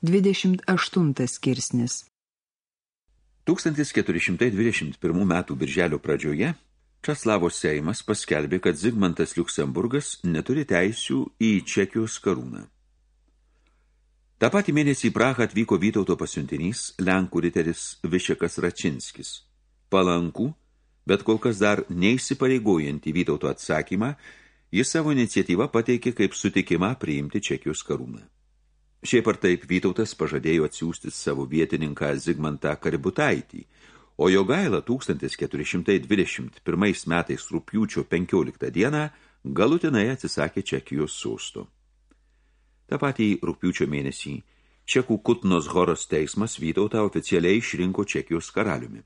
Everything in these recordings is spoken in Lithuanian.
28 skirsnis 1421 metų birželio pradžioje Časlavo Seimas paskelbė, kad Zigmantas Liuksemburgas neturi teisių į Čekijos karūną. Ta patį mėnesį į Prahą atvyko Vytauto pasiuntinys Lenkų riteris Višekas Račinskis. Palankų, bet kol kas dar neįsipareigojantį Vytauto atsakymą, jis savo iniciatyvą pateikė kaip sutikimą priimti Čekijos karūną. Šiaip ar taip Vytautas pažadėjo atsiųsti savo vietininką Zigmantą Kaributaitį, o jo gaila 1421 metais rūpjūčio 15 dieną galutinai atsisakė Čekijos sostų. Ta patį rūpjūčio mėnesį Čekų Kutnos Horos teismas Vytautą oficialiai išrinko Čekijos karaliumi.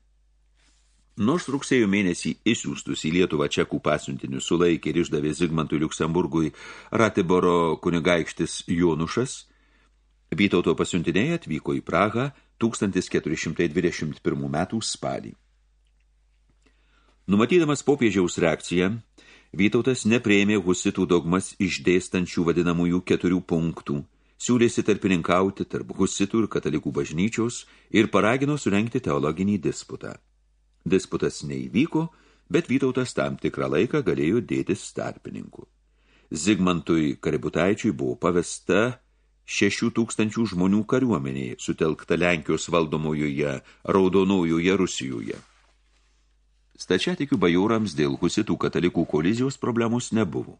Nors rugsėjo mėnesį įsiūstus į Lietuvą čekų pasiuntinius sulaikė ir išdavė Zigmantui Liuksemburgui Ratiboro kunigaikštis Jonušas – Vytauto pasiuntiniai atvyko į Prahą 1421 metų spalį. Numatydamas popiežiaus reakciją, Vytautas neprėmė husitų dogmas išdėstančių vadinamųjų keturių punktų, siūlėsi tarpininkauti tarp husitų ir katalikų bažnyčios ir paragino surenkti teologinį disputą. Disputas neįvyko, bet Vytautas tam tikrą laiką galėjo dėtis tarpininku. Zigmantui Kaributaičiui buvo pavesta šešių tūkstančių žmonių kariuomeniai sutelkta Lenkijos valdomojoje Raudonojoje Rusijoje. Stačiatikių bajūrams dėl husitų katalikų kolizijos problemos nebuvo.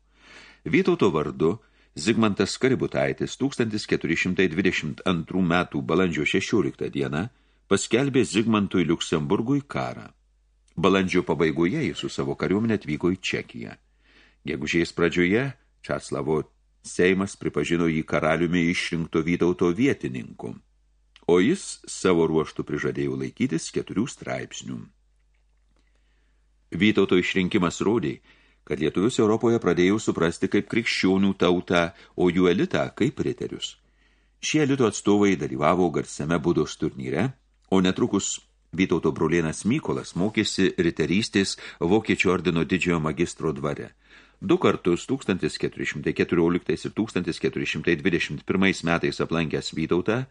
Vytauto vardu Zigmantas Kaributaitis 1422 metų balandžio 16 dieną paskelbė Zigmantui Liuksemburgui karą. Balandžio pabaigoje jis su savo kariuomenė atvyko į Čekiją. Gegužės pradžioje Časlavo Seimas pripažino jį karaliumi išrinkto Vytauto vietininku, o jis savo ruoštų prižadėjo laikytis keturių straipsnių. Vytauto išrinkimas rodė, kad lietuvius Europoje pradėjo suprasti kaip krikščionių tautą, o jų elitą kaip riterius. Šie elito atstovai dalyvavo garsiame budos turnyre, o netrukus Vytauto brolienas Mykolas mokėsi riterystės Vokiečių ordino didžiojo magistro dvare – Du kartus 1414 ir 1421 metais aplankęs Vytautą,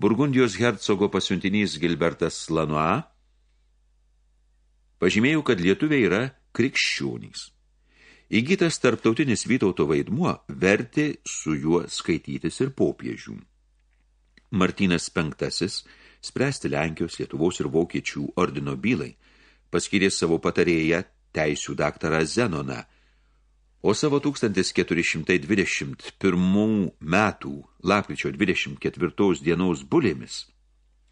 Burgundijos hercogo pasiuntinys Gilbertas Lanois pažymėjau, kad lietuviai yra krikščionys. Įgytas tarptautinis Vytauto vaidmuo vertė su juo skaitytis ir popiežių. Martynas V, spręsti Lenkijos, Lietuvos ir Vokiečių ordino bylai, paskyrė savo patarėją teisių daktarą Zenoną, o savo 1421 metų lapkričio 24 dienos bulėmis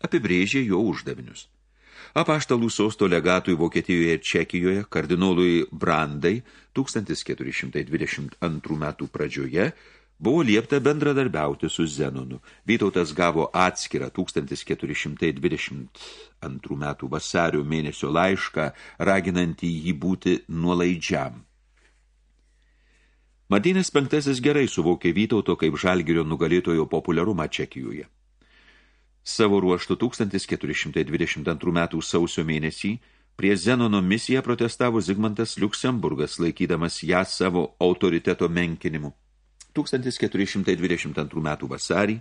apibrėžė jo uždavinius. Apaštalų sosto legatui Vokietijoje ir Čekijoje kardinolui Brandai 1422 metų pradžioje buvo liepta bendradarbiauti su Zenonu. Vytautas gavo atskirą 1422 metų vasario mėnesio laišką, raginantį jį būti nuolaidžiam. Martynas penktasis gerai suvokė Vytauto kaip žalgirio nugalėtojo populiarumą Čekijoje. Savo ruoštų 1422 metų sausio mėnesį prie Zenono misiją protestavo Zigmantas Liuksemburgas, laikydamas ją savo autoriteto menkinimu. 1422 metų vasarį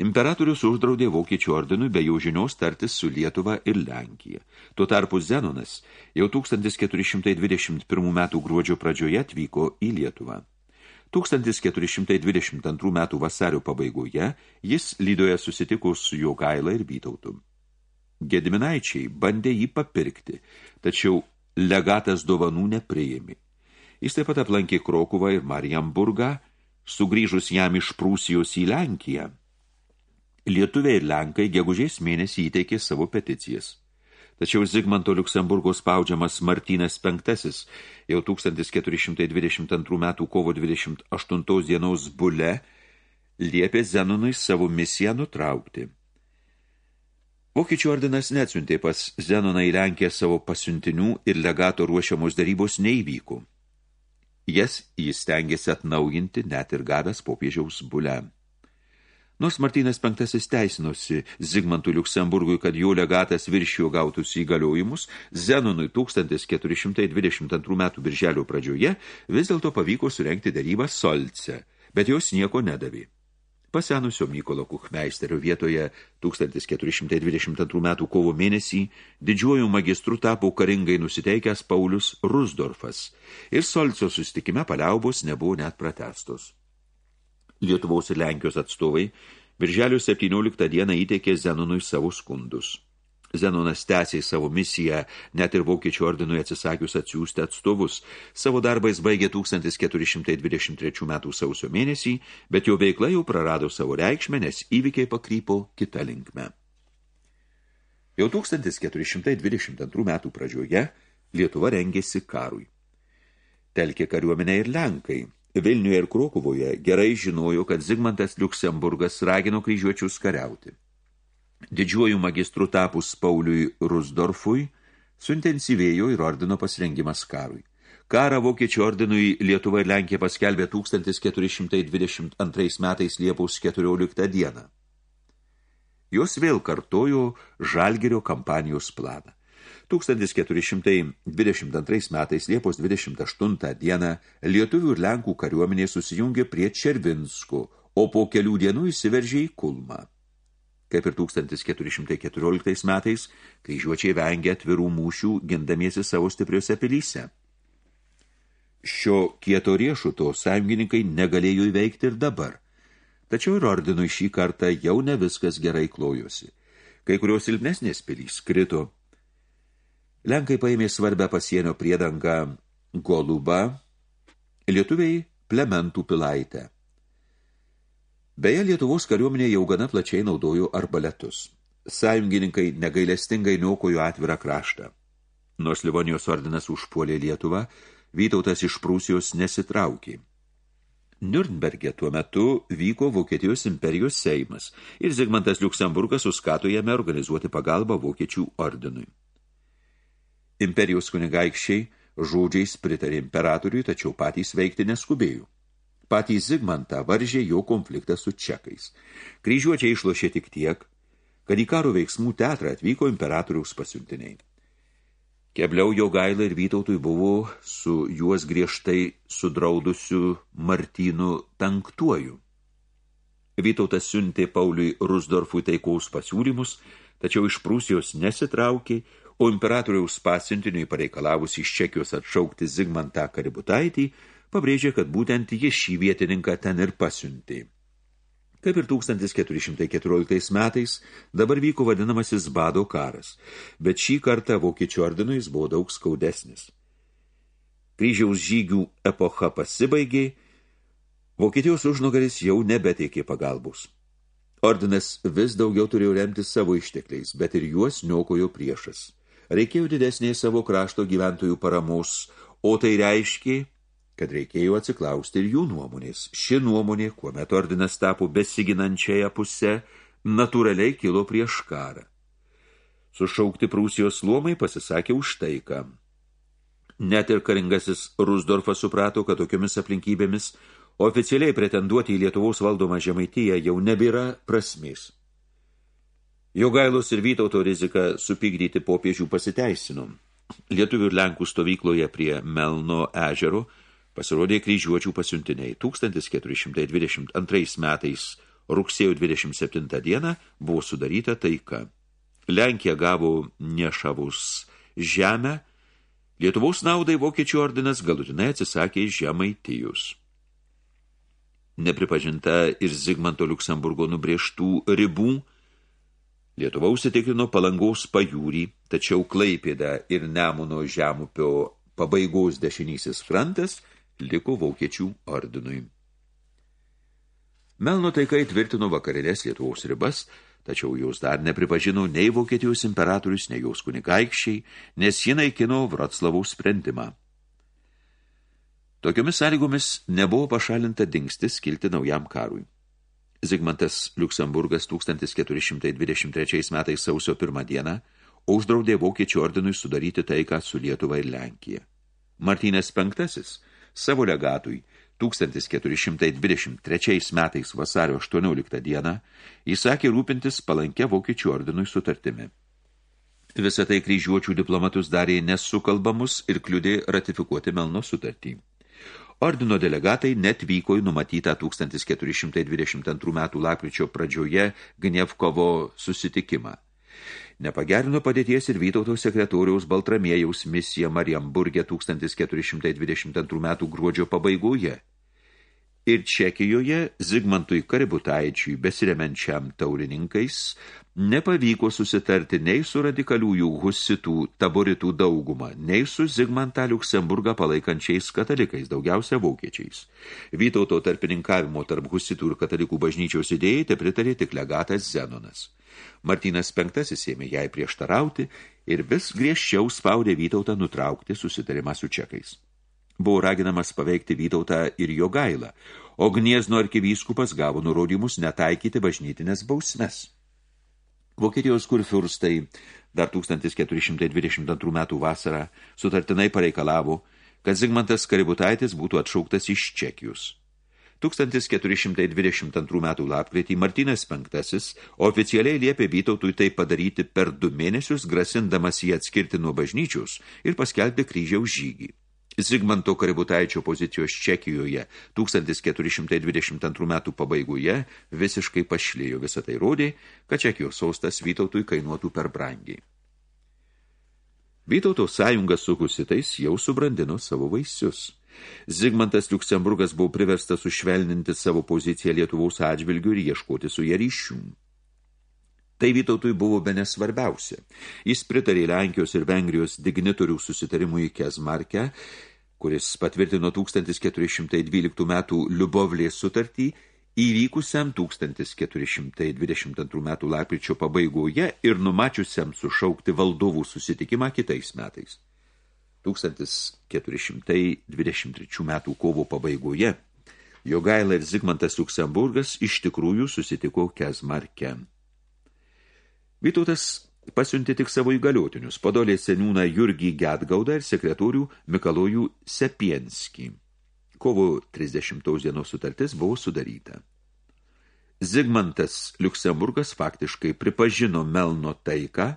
imperatorius uždraudė Vokiečių ordinui be jau žinios tartis su Lietuva ir Lenkija. Tuo tarpu Zenonas jau 1421 metų gruodžio pradžioje atvyko į Lietuvą. 1422 metų vasario pabaigoje jis lydoje susitiko su jo gaila ir Vytautu. Gediminaičiai bandė jį papirkti, tačiau legatas dovanų nepriėmė. Jis taip pat aplankė Krokuvą ir Mariamburgą, sugrįžus jam iš Prūsijos į Lenkiją. Lietuviai ir Lenkai gegužės mėnesį įteikė savo peticijas. Tačiau Zigmanto Liuksemburgo spaudžiamas Martynas V jau 1422 metų kovo 28 dienos bule liepė Zenonui savo misiją nutraukti. Vokiečių ordinas neatsiuntė pas Zenoną į Lenkiją savo pasiuntinių ir legato ruošiamos darybos neįvyko. Jas jis stengiasi atnaujinti net ir gavęs popiežiaus bulę. Nors Martynas V teisinosi Zigmantui Liuksemburgui, kad jo legatas viršijo gautus įgaliojimus, Zenonui 1422 metų birželio pradžioje vis dėlto pavyko surenkti darybą Solce, bet jos nieko nedavė. Pasenusio Mykolo Kuchmeisterio vietoje 1422 metų kovo mėnesį didžiuoju magistru tapo karingai nusiteikęs Paulius Rusdorfas ir Solco sustikime paliaubos nebuvo net pratestos. Lietuvos ir Lenkijos atstovai Birželio 17 dieną įteikė Zenonui savo skundus. Zenonas tęsė savo misiją, net ir vokiečių ordinui atsisakius atsiųsti atstovus. Savo darbą jis baigė 1423 metų sausio mėnesį, bet jo veikla jau prarado savo reikšmę, nes įvykiai pakrypo kitą linkmę. Jau 1422 metų pradžioje Lietuva rengėsi karui. Telkė kariuomenę ir Lenkai. Vilniuje ir Krokuvoje gerai žinojo, kad Zigmantas Liuksemburgas ragino kryžiuočius kariauti. Didžiuoju magistru tapus Pauliui Rusdorfui, suintensyvėjo ir ordino pasirengimas karui. Karą Vokiečių ordinui Lietuva ir Lenkija paskelbė 1422 metais Liepos 14 dieną. Jos vėl kartojo Žalgirio kampanijos planą. 1422 metais Liepos 28 dieną Lietuvių ir Lenkų kariuomenė susijungė prie Červinsko, o po kelių dienų įsiveržė į Kulmą. Kaip ir 1414 metais, kryžiuočiai vengia atvirų mūšių, gindamiesi savo stipriuose pilyse. Šio kieto riešuto sąjungininkai negalėjo įveikti ir dabar. Tačiau ir ordinui šį kartą jau ne viskas gerai klojosi. Kai kurios silpnesnės pilys krito. Lenkai paėmė svarbę pasienio priedangą Golubą, lietuviai Plementų pilaitę. Beje, Lietuvos kariuomenė jau gana plačiai naudojo arbaletus. Sąjungininkai negailestingai niokojo atvirą kraštą. Nors Livonijos ordinas užpuolė Lietuvą, Vytautas iš Prūsijos nesitraukė. Nürnberge tuo metu vyko Vokietijos imperijos seimas ir Zigmantas Liuksemburgas suskato jame organizuoti pagalbą Vokiečių ordinui. Imperijos kunigaikščiai žodžiais pritarė imperatoriui, tačiau patys veikti neskubėjo. Patį Zigmantą varžė jo konfliktą su čekais. Kryžiuočiai išlošė tik tiek, kad į karo veiksmų teatrą atvyko imperatoriaus pasiuntiniai. Kebliau jo gaila ir Vytautui buvo su juos griežtai sudraudusiu Martynu penktuoju. Vytautas siuntė Pauliui Rusdorfui taikaus pasiūlymus, tačiau iš Prūsijos nesitraukė, o imperatoriaus pasiuntiniui pareikalavus iš Čekijos atšaukti Zigmantą Kaributaitį, pabrėžė, kad būtent jis šį vietininką ten ir pasiuntė. Kaip ir 1414 metais, dabar vyko vadinamasis bado karas, bet šį kartą vokiečių ordinui jis buvo daug skaudesnis. Kryžiaus žygių epocha pasibaigė, Vokietijos užnugaris jau nebeteikė pagalbos. Ordinas vis daugiau turėjo remti savo ištekliais, bet ir juos niokojo priešas. Reikėjo didesnės savo krašto gyventojų paramos, o tai reiškė, kad reikėjo atsiklausti ir jų nuomonės. Ši nuomonė, kuomet ordinas tapo besiginančiąją pusę, natūraliai kilo prieš karą. Sušaukti Prūsijos luomai pasisakė už taiką. Net ir karingasis Rusdorfas suprato, kad tokiomis aplinkybėmis oficialiai pretenduoti į Lietuvos valdomą žemaitiją jau nebėra prasmės. Jogailos ir Vytauto rizika supykdyti popiežių pasiteisino. Lietuvių ir Lenkų stovykloje prie Melno ežero – pasirodė kryžiuočių pasiuntiniai. 1422 metais rugsėjo 27 dieną buvo sudaryta taika. Lenkija gavo nešavus žemę, Lietuvos naudai vokiečių ordinas galutinai atsisakė žemaitijus. Nepripažinta ir Zigmanto Liuksemburgo nubrėžtų ribų, Lietuva užsitikrino palangaus pajūrį, tačiau Klaipėda ir Nemuno žemupio pabaigos dešinysis frontas – liko vokiečių ordinui. Melno taika įtvirtino vakarinės Lietuvos ribas, tačiau jos dar nepripažino nei Vokietijos imperatorius, nei jos kunigaikščiai, nes ji naikino Vroclavų sprendimą. Tokiomis sąlygomis nebuvo pašalinta dingstis kilti naujam karui. Zigmantas Liuksemburgas 1423 metais sausio pirmą dieną uždraudė Vokiečių ordinui sudaryti taiką su Lietuva ir Lenkija. Martynės penktasis – savo legatui 1423 metais vasario 18 dieną įsakė rūpintis palankę vokiečių ordinui sutartimi. Visą tai kryžiuočių diplomatus darė nesukalbamus ir kliudė ratifikuoti Melno sutartį. Ordino delegatai net vyko į numatytą 1422 metų lapkričio pradžioje Gnevkovo susitikimą. Nepagerino padėties ir Vytauto sekretoriaus Baltramėjaus misija Mariamburgė 1422 metų gruodžio pabaigoje. Ir Čekijoje Zigmantui Kaributaičiui besiremenčiam taurininkais nepavyko susitarti nei su radikaliųjų husitų taboritų daugumą, nei su Zigmantą Liuksemburgą palaikančiais katalikais, daugiausia vokiečiais. Vytauto tarpininkavimo tarp husitų ir katalikų bažnyčios idėjai te pritarė tik legatas Zenonas. Martynas V ėmė jai prieštarauti ir vis griežčiau spaudė Vytautą nutraukti susitarimą su čekais. Buvo raginamas paveikti Vytautą ir jo gailą, o Gniezno arkivyskupas gavo nurodymus netaikyti bažnytinės bausmes. Vokietijos kurfiurstai dar 1422 metų vasarą sutartinai pareikalavo, kad Zigmantas Kaributaitis būtų atšauktas iš Čekijos. 1422 metų lapkritį Martynas V oficialiai liepė Vytautui tai padaryti per du mėnesius, grasindamas jį atskirti nuo bažnyčios ir paskelbti kryžiaus žygį. Zigmanto Kaributaičio pozicijos Čekijoje 1422 metų pabaigoje visiškai pašlėjo visą tai rodė, kad Čekijos sostas Vytautui kainuotų per brangiai. Vytauto sąjunga su husitais jau subrandino savo vaisius. Zigmantas Liuksemburgas buvo priverstas sušvelninti savo poziciją Lietuvos atžvilgių ir ieškoti su ją ryšių. Tai Vytautui buvo bene svarbiausia. Jis pritarė Lenkijos ir Vengrijos dignitorių susitarimui į Kezmarkę, kuris patvirtino 1412 metų Liubovlės sutartį, įvykusiam 1422 metų lapkričio pabaigoje ir numačiusiam sušaukti valdovų susitikimą kitais metais. 1423 metų kovo pabaigoje Jogaila ir Zigmantas Liuksemburgas iš tikrųjų susitiko Kezmarke. Vytautas pasiuntė tik savo įgaliotinius, padolė seniūną Jurgį Gedgaudą ir sekretorių Mikalojų Sepienskį. Kovo 30 dienos sutartis buvo sudaryta. Zigmantas Liuksemburgas faktiškai pripažino Melno taiką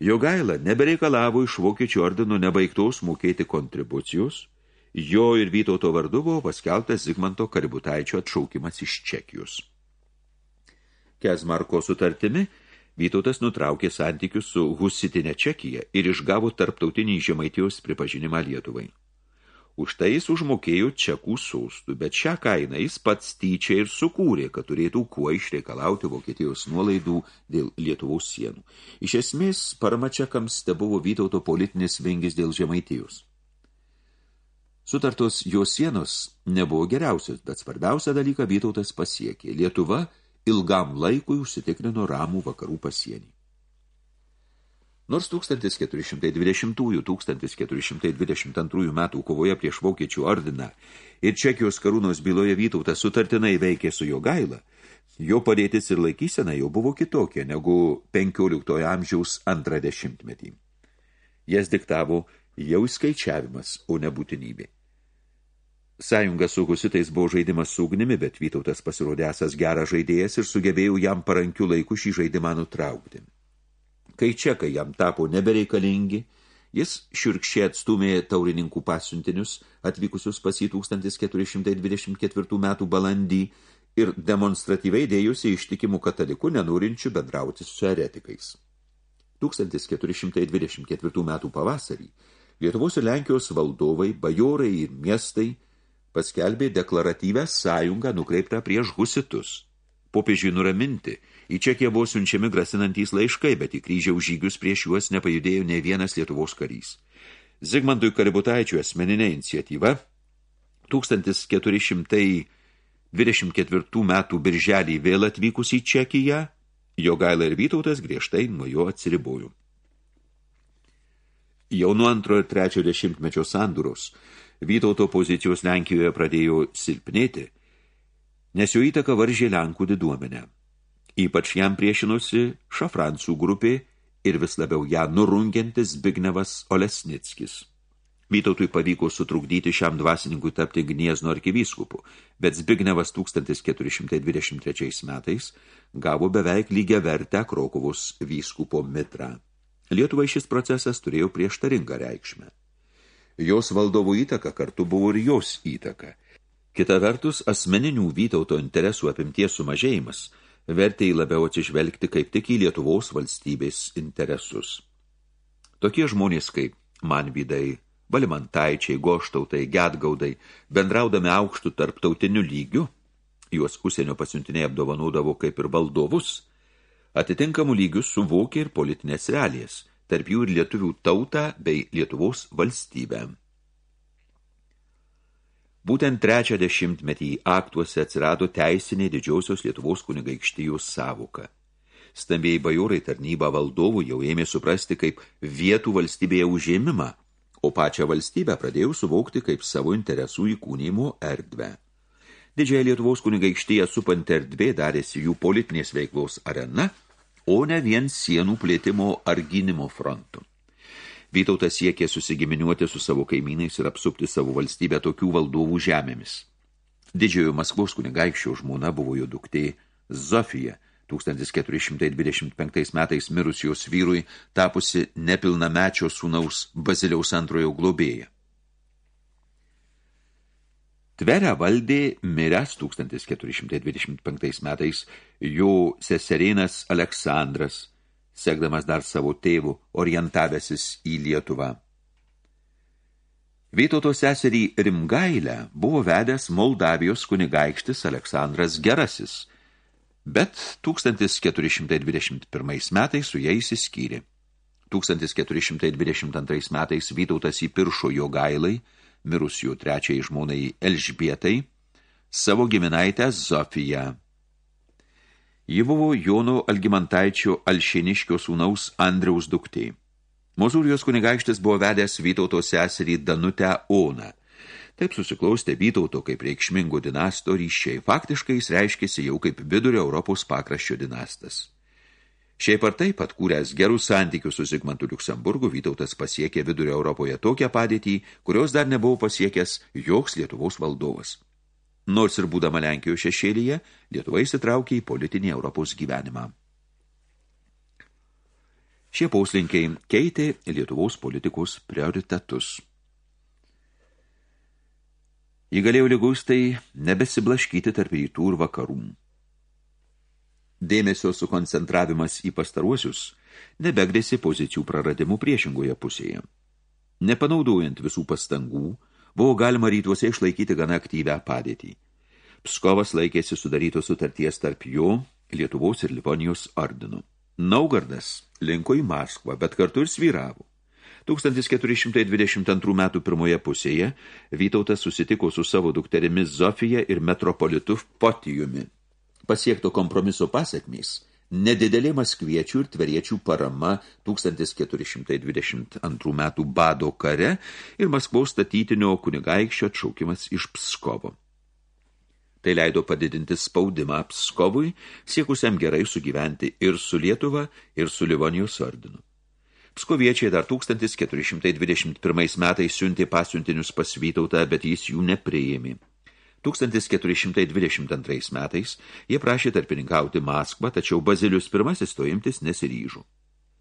Jogaila nebereikalavo iš vokiečių ordino nebaigtos mokėti kontribucijos, jo ir Vytauto vardu buvo paskeltas Zigmanto Kaributaičio atšaukimas iš Čekijos. Kezmarko sutartimi Vytautas nutraukė santykius su Husitinė Čekija ir išgavo tarptautinį žemaitijos pripažinimą Lietuvai. Už tai jis užmokėjo čekų sostų, bet šią kainą jis pats tyčia ir sukūrė, kad turėtų kuo išreikalauti Vokietijos nuolaidų dėl Lietuvos sienų. Iš esmės, parama čekams te buvo Vytauto politinis vengis dėl Žemaitijos. Sutartos jo sienos nebuvo geriausios, bet svarbiausią dalyką Vytautas pasiekė. Lietuva ilgam laikui užsitikrino ramų vakarų pasienį. Nors 1420-1422 metų kovoje prieš vokiečių ordiną ir Čekijos karūnos byloje Vytautas sutartinai veikė su jo gaila, jo padėtis ir laikysena jau buvo kitokia negu 15 amžiaus antrą dešimtmetį. Jas diktavo jau skaičiavimas, o ne būtinybė. Sąjunga su husitais buvo žaidimas su ugnimi, bet Vytautas pasirodė esas geras žaidėjas ir sugebėjo jam parankių laikų šį žaidimą nutraukti. Kai čekai jam tapo nebereikalingi, jis šiurkščiai atstumė taurininkų pasiuntinius, atvykusius pas į 1424 metų balandį ir demonstratyviai dėjusi ištikimų katalikų, nenorinčių bendrauti su eretikais. 1424 metų pavasarį Lietuvos ir Lenkijos valdovai, bajorai ir miestai paskelbė deklaratyvę sąjungą nukreiptą prieš husitus. Popiežiui nuraminti – Į Čekiją buvo siunčiami grasinantys laiškai, bet į kryžiaus žygius prieš juos nepajudėjo ne vienas Lietuvos karys. Zigmantui Kaributaičių asmeninė iniciatyva 1424 metų birželį vėl atvykus į Čekiją, Jogaila ir Vytautas griežtai nuo jo atsiribojo. Jau nuo antro ir trečio dešimtmečio sandūros Vytauto pozicijos Lenkijoje pradėjo silpnėti, nes jo įtaka varžė Lenkų diduomenę. Ypač jam priešinosi šafrancų grupė ir vis labiau ją nurungiantis Bignevas Olesnickis. Vytautui pavyko sutrukdyti šiam dvasininkui tapti Gniezno arkivyskupu, bet Zbignevas 1423 metais gavo beveik lygią vertę Krokovos vyskupo mitrą. Lietuvai šis procesas turėjo prieštaringą reikšmę. Jos valdovų įtaka kartu buvo ir jos įtaka – Kita vertus, asmeninių Vytauto interesų apimties sumažėjimas vertė į labiau atsižvelgti kaip tik į Lietuvos valstybės interesus. Tokie žmonės kaip manvidai, valimantaičiai, goštautai, gedgaudai, bendraudami aukštų tarptautiniu lygiu, juos užsienio pasiuntiniai apdovanodavo kaip ir valdovus, atitinkamų lygių suvokė ir politinės realijas, tarp jų ir lietuvių tautą bei Lietuvos valstybę. Būtent trečią dešimtmetį aktuose atsirado teisinė didžiausios Lietuvos kunigaikštijos savoka. Stambėjai bajorai tarnybą valdovų jau ėmė suprasti kaip vietų valstybėje užėmimą, o pačią valstybę pradėjau suvokti kaip savo interesų įkūnimo erdvę. Didžiąją Lietuvos kunigaikštyje supant erdvė darėsi jų politinės veiklos arena, o ne vien sienų plėtimo ar gynimo frontų. Vytautas siekė susigiminiuoti su savo kaimynais ir apsupti savo valstybę tokių valdovų žemėmis. Didžiojo Maskvos kunigaikščio žmona buvo jo duktė Zofija, 1425 metais mirusijos vyrui tapusi nepilnamečio sūnaus Baziliaus antrojo globėja. Tverę valdė miręs 1425 metais jo seserinas Aleksandras, sekdamas dar savo tėvų, orientavęsis į Lietuvą. Vytauto seserį Rimgailę buvo vedęs Moldavijos kunigaikštis Aleksandras Gerasis, bet 1421 metais su jais įskyrė. 1422 metais Vytautas įpiršo jo gailai, mirus jų trečiai žmonai Elžbietai, savo giminaitę Zofiją. Ji buvo Jono Algimantaičio Alšiniškio sūnaus Andriaus duktė. Mozūrijos kunigaikštis buvo vedęs Vytauto seserį Danutę Oną. Taip susiklaustė Vytauto kaip reikšmingo dinasto ryšiai. Faktiškai jis reiškėsi jau kaip vidurio Europos pakraščio dinastas. Šiaip ar taip atkūręs gerus santykius su Zigmantu Liuksemburgu, Vytautas pasiekė vidurio Europoje tokią padėtį, kurios dar nebuvo pasiekęs joks Lietuvos valdovas. Nors ir būdama Lenkijos šešėlyje, Lietuva įsitraukė į politinį Europos gyvenimą. Šie pauslinkiai keitė Lietuvos politikos prioritetus. Įgalėjo lygustai nebesiblaškyti tarp rytų ir vakarų. Dėmesio sukoncentravimas į pastaruosius nebegdėsi pozicijų praradimų priešingoje pusėje. Nepanaudojant visų pastangų, buvo galima rytuose išlaikyti gana aktyvę padėtį. Pskovas laikėsi sudarytos sutarties tarp jo, Lietuvos ir Livonijos ordinų. Naugardas linko į Maskvą, bet kartu ir svyravo. 1422 metų pirmoje pusėje Vytautas susitiko su savo dukterimis Zofija ir metropolitu Potijumi. Pasiekto kompromiso pasiekmės – Nedidelė maskviečių ir tveriečių parama 1422 metų bado kare ir Maskvaus statytinio kunigaikščio atšaukimas iš Pskovo. Tai leido padidinti spaudimą Pskovui, siekusiam gerai sugyventi ir su Lietuva, ir su Livonijos ordinu. Pskoviečiai dar 1421 metais siuntė pasiuntinius pas Vytautą, bet jis jų nepriėmė. 1422 metais jie prašė tarpininkauti Maskvą, tačiau Bazilius I to imtis nesiryžo.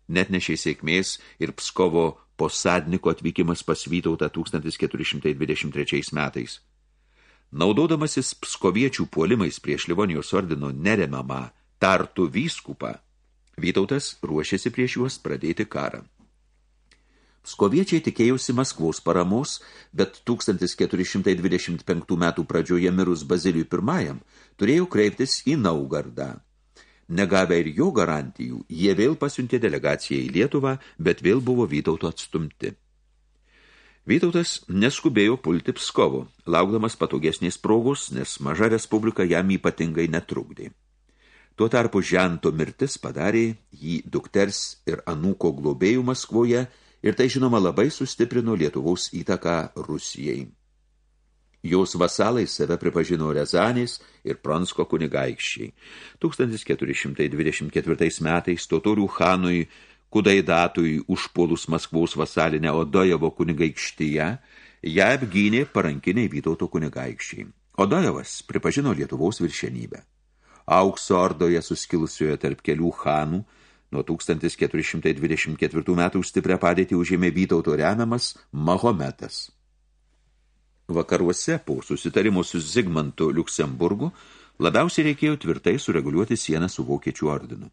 Net nešiai sėkmės ir Pskovo posadniko atvykimas pas Vytautą 1423 metais. Naudodamasis pskoviečių puolimais prieš Livonijos ordino neremamą Tartu vyskupą, Vytautas ruošėsi prieš juos pradėti karą. Skoviečiai tikėjusi Maskvos paramos, bet 1425 metų pradžioje mirus Bazilijui I turėjo kreiptis į Naugardą. Negavę ir jo garantijų, jie vėl pasiuntė delegaciją į Lietuvą, bet vėl buvo Vytauto atstumti. Vytautas neskubėjo pulti Pskovo, laukdamas patogesnės progos, nes maža respublika jam ypatingai netrukdė. Tuo tarpu Žento mirtis padarė jį dukters ir anūko globėjų Maskvoje – ir tai žinoma labai sustiprino Lietuvos įtaką Rusijai. Jos vasalai save pripažino Rezanės ir Pransko kunigaikščiai. 1424 metais totorių Hanui Kudaidatui užpuolus Maskvaus vasalinę Odojevo kunigaikštyje, ją apgynė parankiniai Vytauto kunigaikščiai. Odojevas pripažino Lietuvos viršenybę. Aukso ordoje suskilusioje tarp kelių Hanų Nuo 1424 metų stiprią padėtį užėmė Vytauto remiamas Mahometas. Vakaruose po susitarimo su Zigmantu Liuksemburgu labiausiai reikėjo tvirtai sureguliuoti sieną su Vokiečių ordinu.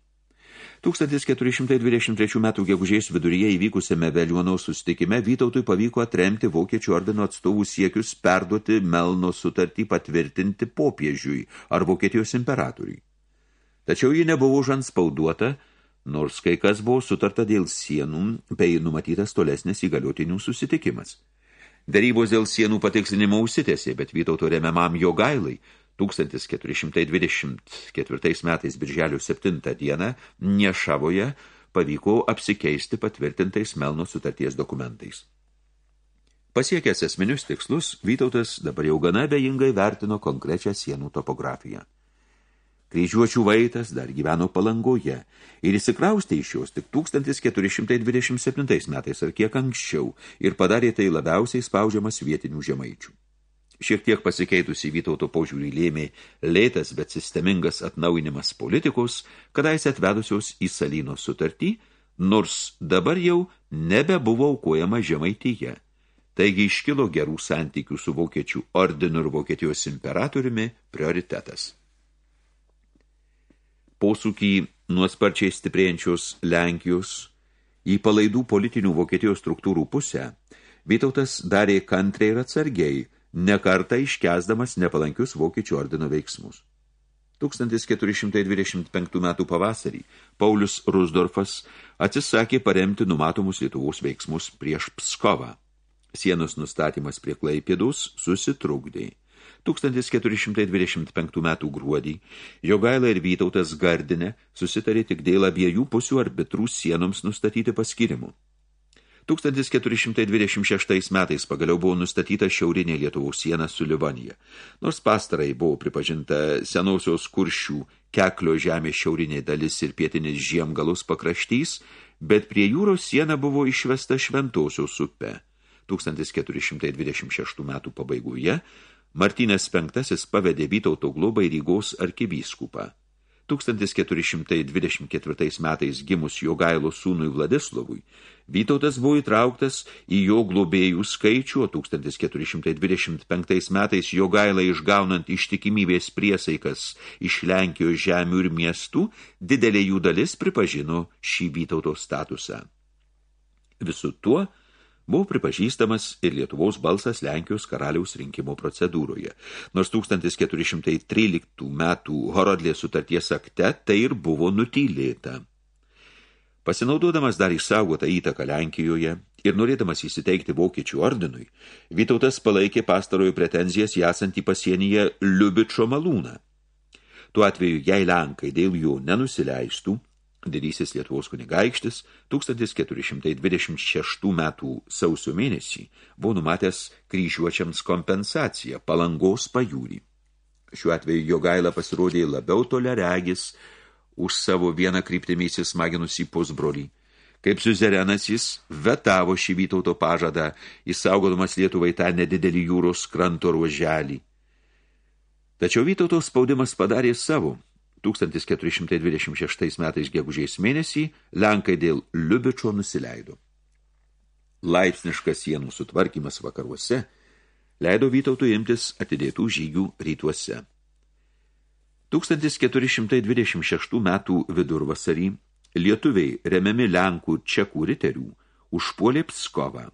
1423 metų gegužės viduryje įvykusiame Veliuonaus susitikime Vytautui pavyko atremti Vokiečių ordino atstovų siekius perduoti Melno sutartį patvirtinti popiežiui ar Vokietijos imperatoriui. Tačiau ji nebuvo žanspauduota, nors kai kas buvo sutarta dėl sienų bei numatytas tolesnis įgaliotinių susitikimas. Darybos dėl sienų patikslinimo užsitėsi, bet Vytauto remiamam jo gailai 1424 metais birželio 7 dieną Niešavoje pavyko apsikeisti patvirtintais Melno sutarties dokumentais. Pasiekęs esminius tikslus, Vytautas dabar jau gana bejingai vertino konkrečią sienų topografiją. Kryžiuočių vaitas dar gyveno palangoje ir įsikraustė iš jos tik 1427 metais ar kiek anksčiau ir padarė tai labiausiai spaudžiamas vietinių žemaičių. Šiek tiek pasikeitusi Vytauto požiūrį lėmė lėtas, bet sistemingas atnaujinimas politikos, kadais atvedusios į Salino sutartį, nors dabar jau nebebuvo aukojama žemaityje. Taigi iškilo gerų santykių su vokiečių ordinu ir Vokietijos imperatoriumi prioritetas. Posūkį nuo sparčiai stiprėjančios Lenkijos į palaidų politinių Vokietijos struktūrų pusę, Vytautas darė kantriai ir atsargiai, nekartą iškesdamas nepalankius vokiečių ordino veiksmus. 1425 metų pavasarį Paulius Rusdorfas atsisakė paremti numatomus Lietuvos veiksmus prieš Pskovą. Sienos nustatymas prie Klaipėdus susitrukdė. 1425 metų gruodį Jogaila ir Vytautas Gardinė susitarė tik dėl abiejų pusių arbitrų sienoms nustatyti paskirimų. 1426 metais pagaliau buvo nustatyta šiaurinė Lietuvos siena su Livonija. Nors pastarai buvo pripažinta senausios kuršių keklio žemės šiaurinė dalis ir pietinis žiemgalus pakraštys, bet prie jūros siena buvo išvesta šventosios upe. 1426 metų pabaigoje Martynės V pavedė Vytauto globą į Rygos arkivyskupą. 1424 metais gimus Jogailo sūnui Vladislovui, Vytautas buvo įtrauktas į jo globėjų skaičių, o 1425 metais Jogailą išgaunant ištikimybės priesaikas iš Lenkijos žemių ir miestų, didelė jų dalis pripažino šį Vytauto statusą. Visų tuo, buvo pripažįstamas ir Lietuvos balsas Lenkijos karaliaus rinkimo procedūroje. Nors 1413 metų Horodlės sutarties akte tai ir buvo nutylėta. Pasinaudodamas dar išsaugotą įtaką Lenkijoje ir norėdamas įsiteikti vokiečių ordinui, Vytautas palaikė pastarojo pretenzijas esantį pasienyje Liubičo malūną. Tuo atveju, jei Lenkai dėl jų nenusileistų, Didysis Lietuvos kunigaikštis 1426 metų sausio mėnesį buvo numatęs kryžiuočiams kompensaciją palangos pajūrį. Šiuo atveju Jogaila pasirodė labiau toleregis už savo vieną kryptimį įsismaginusį pusbrolį. Kaip suzerenas jis vetavo šį Vytauto pažadą, įsaugodamas Lietuvai tą nedidelį jūros kranto ruoželį. Tačiau Vytauto spaudimas padarė savo – 1426 metais gegužės mėnesį Lenkai dėl Liubičo nusileido. Laipsniškas sienų sutvarkymas vakaruose leido Vytautui imtis atidėtų žygių rytuose. 1426 metų vidurvasarį lietuviai remiami Lenkų čekų riterių užpuolė Pskovą.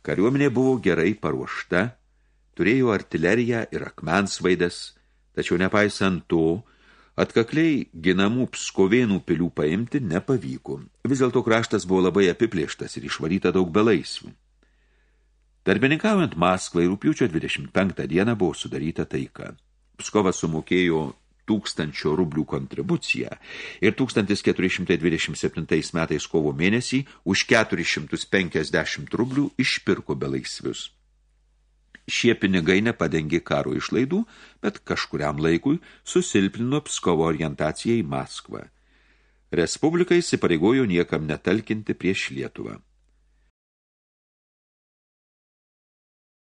Kariuomenė buvo gerai paruošta, turėjo artileriją ir akmensvaidas, tačiau nepaisant to, atkakliai ginamų pskovėnų pilių paimti nepavyko. Vis dėlto kraštas buvo labai apiplėštas ir išvaryta daug belaisvių. Darbininkaujant Maskvai rūpiučio 25 dieną buvo sudaryta taika. Pskovas sumokėjo tūkstančio rublių kontribuciją ir 1427 metais kovo mėnesį už 450 rublių išpirko belaisvius. Šie pinigai nepadengė karo išlaidų, bet kažkuriam laikui susilpnino Pskovo orientaciją į Maskvą. Respublika įsipareigojo niekam netalkinti prieš Lietuvą.